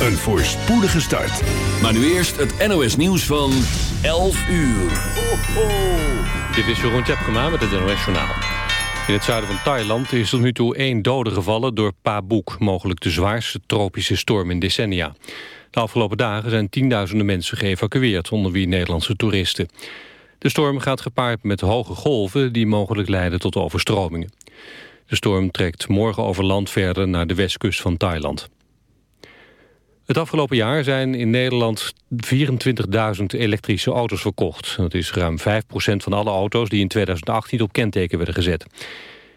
Een voorspoedige start. Maar nu eerst het NOS nieuws van 11 uur. Ho, ho. Dit is Jeroen Tjepkema met het NOS Journaal. In het zuiden van Thailand is tot nu toe één dode gevallen door Pabuk... mogelijk de zwaarste tropische storm in decennia. De afgelopen dagen zijn tienduizenden mensen geëvacueerd... onder wie Nederlandse toeristen. De storm gaat gepaard met hoge golven... die mogelijk leiden tot overstromingen. De storm trekt morgen over land verder naar de westkust van Thailand. Het afgelopen jaar zijn in Nederland 24.000 elektrische auto's verkocht. Dat is ruim 5% van alle auto's die in 2018 op kenteken werden gezet.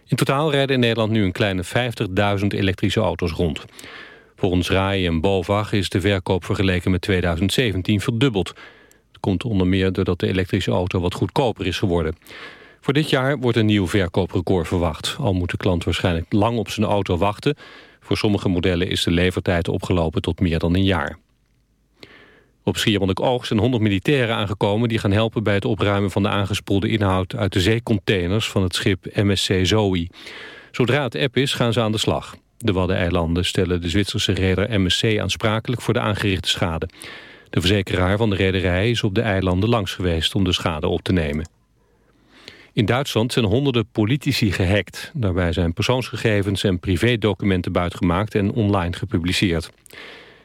In totaal rijden in Nederland nu een kleine 50.000 elektrische auto's rond. Volgens RAI en BOVAG is de verkoop vergeleken met 2017 verdubbeld. Het komt onder meer doordat de elektrische auto wat goedkoper is geworden. Voor dit jaar wordt een nieuw verkooprecord verwacht. Al moet de klant waarschijnlijk lang op zijn auto wachten... Voor sommige modellen is de levertijd opgelopen tot meer dan een jaar. Op Schiermonnikoog zijn 100 militairen aangekomen... die gaan helpen bij het opruimen van de aangespoelde inhoud... uit de zeecontainers van het schip MSC Zoe. Zodra het app is, gaan ze aan de slag. De Waddeneilanden stellen de Zwitserse reder MSC aansprakelijk... voor de aangerichte schade. De verzekeraar van de rederij is op de eilanden langs geweest... om de schade op te nemen. In Duitsland zijn honderden politici gehackt. Daarbij zijn persoonsgegevens en privédocumenten buitgemaakt en online gepubliceerd.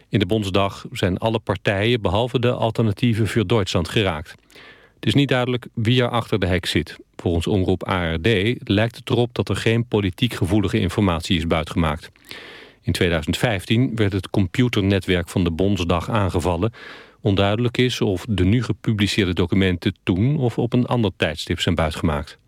In de Bondsdag zijn alle partijen behalve de alternatieven voor Duitsland geraakt. Het is niet duidelijk wie er achter de hack zit. Volgens omroep ARD lijkt het erop dat er geen politiek gevoelige informatie is buitgemaakt. In 2015 werd het computernetwerk van de Bondsdag aangevallen. Onduidelijk is of de nu gepubliceerde documenten toen of op een ander tijdstip zijn buitgemaakt.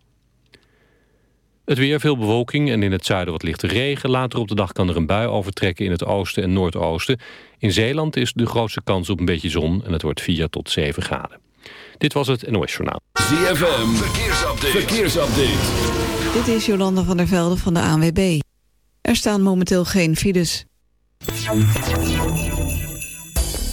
Het weer, veel bewolking en in het zuiden wat lichte regen. Later op de dag kan er een bui overtrekken in het oosten en noordoosten. In Zeeland is de grootste kans op een beetje zon en het wordt 4 tot 7 graden. Dit was het NOS Journaal. ZFM, verkeersupdate. verkeersupdate. Dit is Jolanda van der Velde van de ANWB. Er staan momenteel geen files.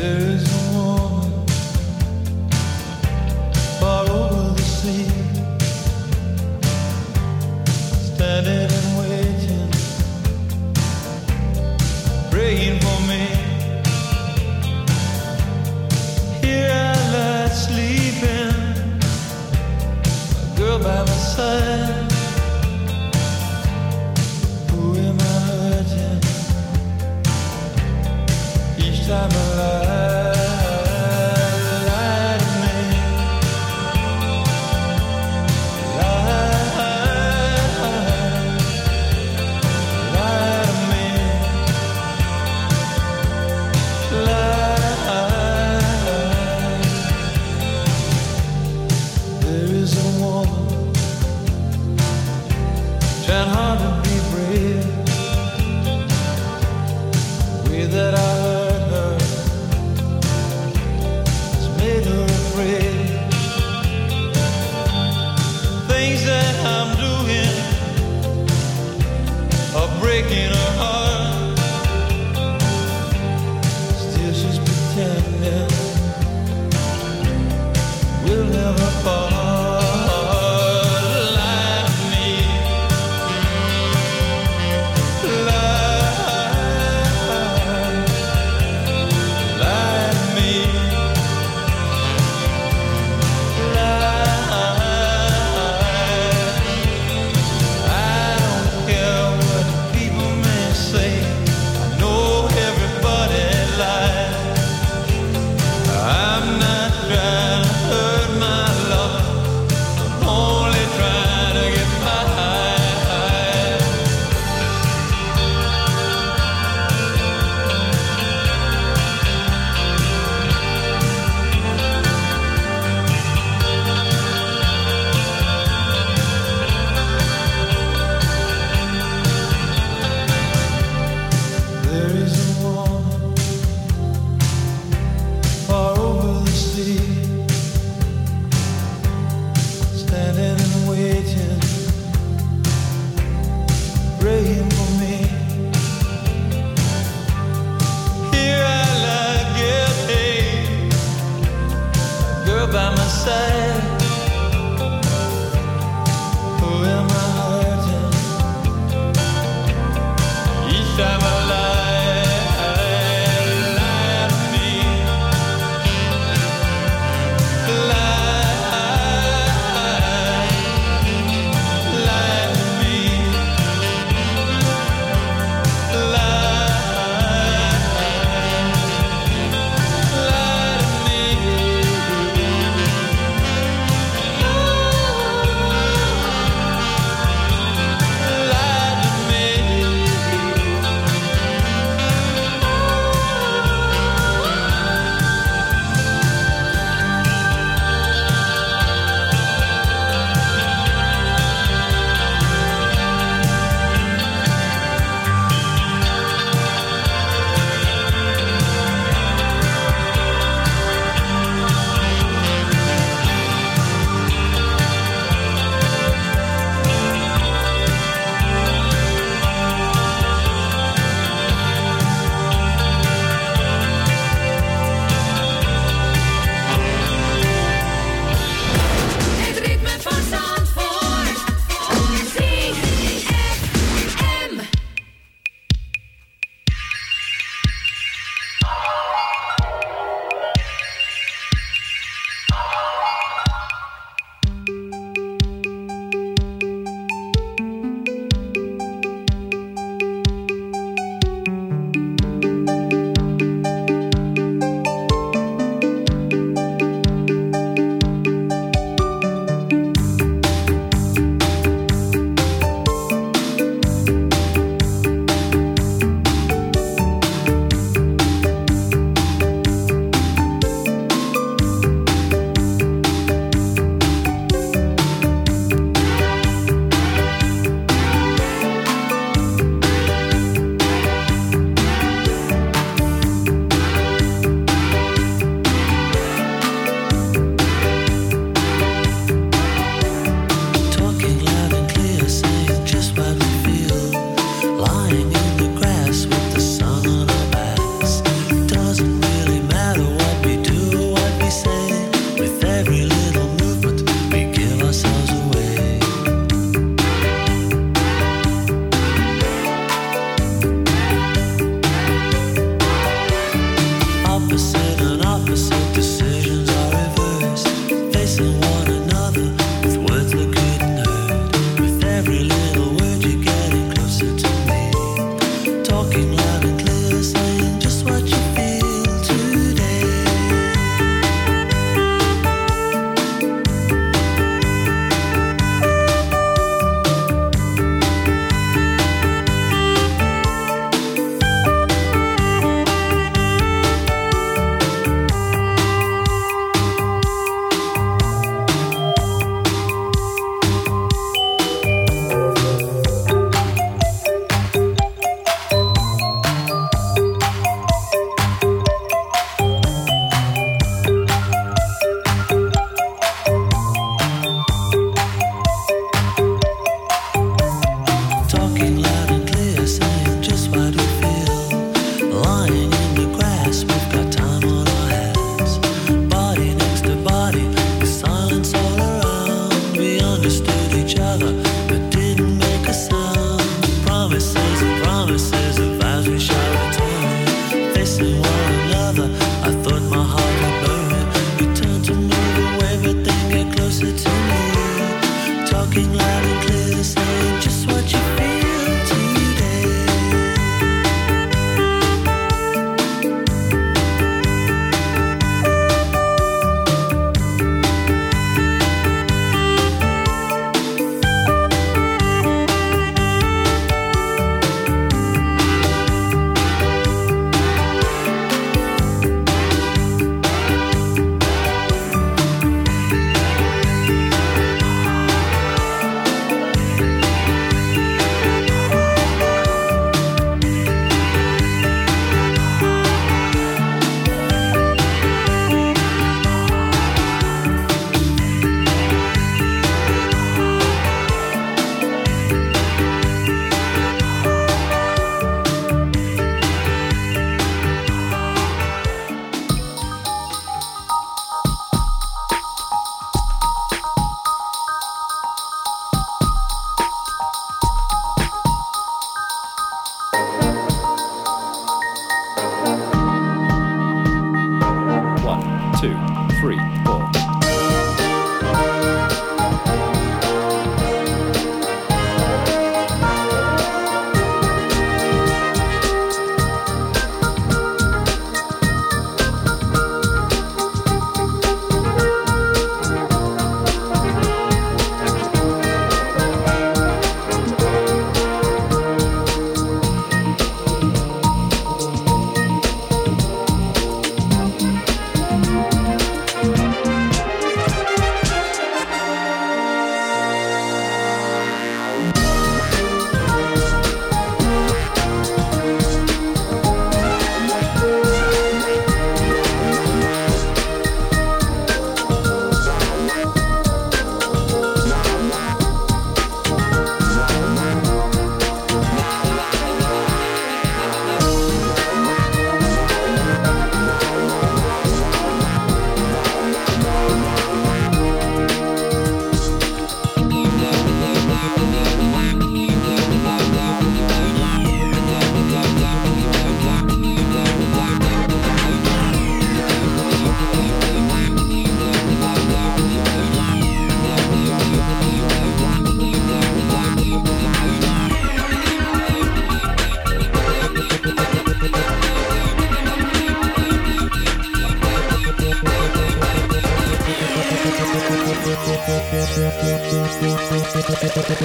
There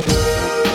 three, four.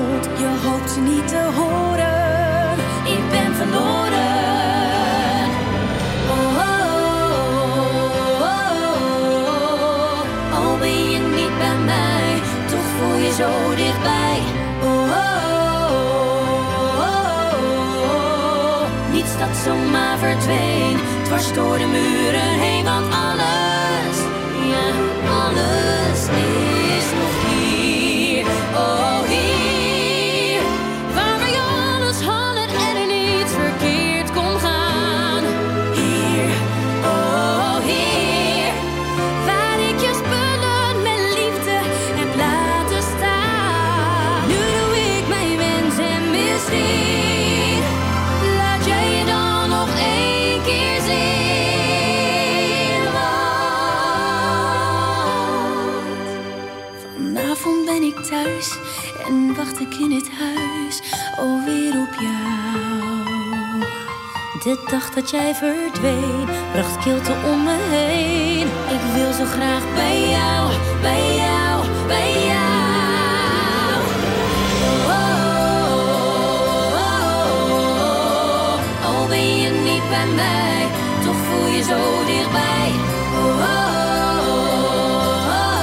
Je hoopt niet te horen. Ik ben verloren. Oh, oh, oh. Al ben je niet bij mij, toch voel je zo dichtbij. Oh, oh, oh, oh. Niets dat zomaar verdween, dwars door de muren heen, want alles, ja, alles is De dag dat jij verdween, bracht kilte om me heen. Ik wil zo graag bij jou, bij jou, bij jou. Oh, oh, oh, oh. Al ben je niet bij mij, toch voel je zo dichtbij. Oh, oh, oh, oh,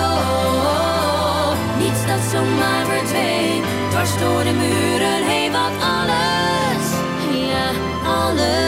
oh. Niets dat zomaar verdween, dwars door de muren heen, want alles, ja, alles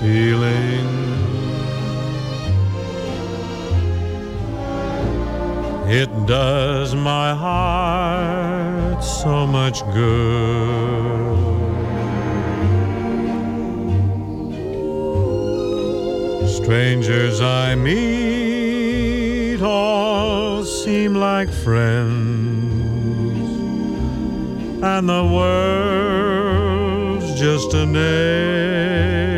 feeling. It does my heart so much good. Strangers I meet all seem like friends, and the world's just a name.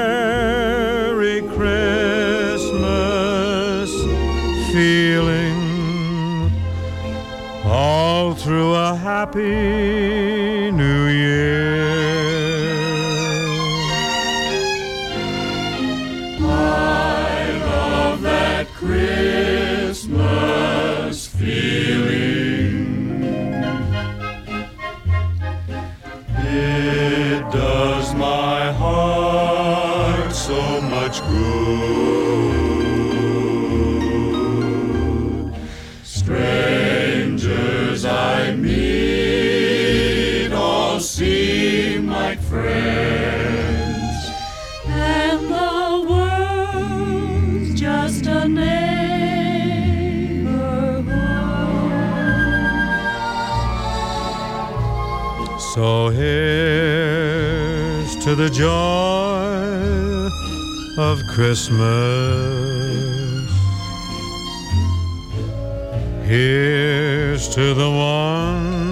happy. The joy of Christmas. Here's to the ones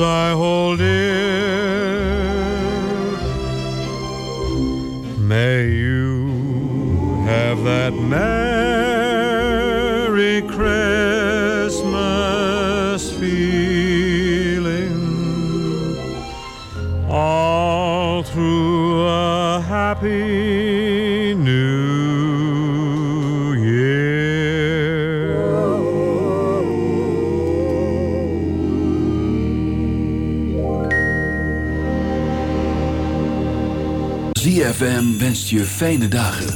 I hold dear. May you have that Merry Christmas through a happy new year. ZFM wenst je fijne dagen.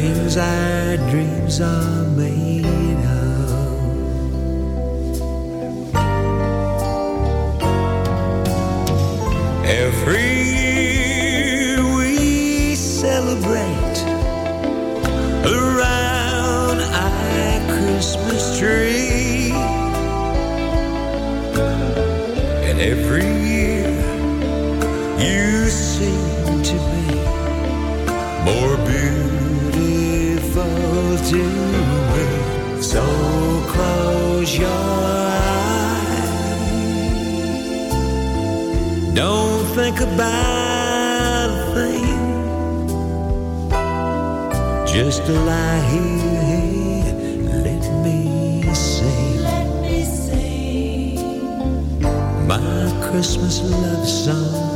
Things our dreams are made of. Every year we celebrate around our Christmas tree. And every year you seem to be more beautiful to me. So close your eyes. Don't think about a thing. Just lie here, let me sing. Let me sing my Christmas love song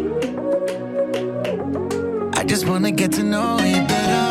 Just wanna get to know you better.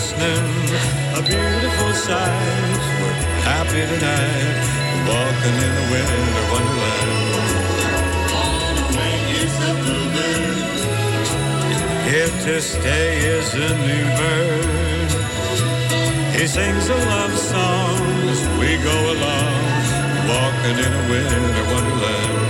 Is glistening, a beautiful sight. We're happy tonight, walking in a winter wonderland. Here to stay is a new bird. He sings a love song as we go along, walking in a winter wonderland.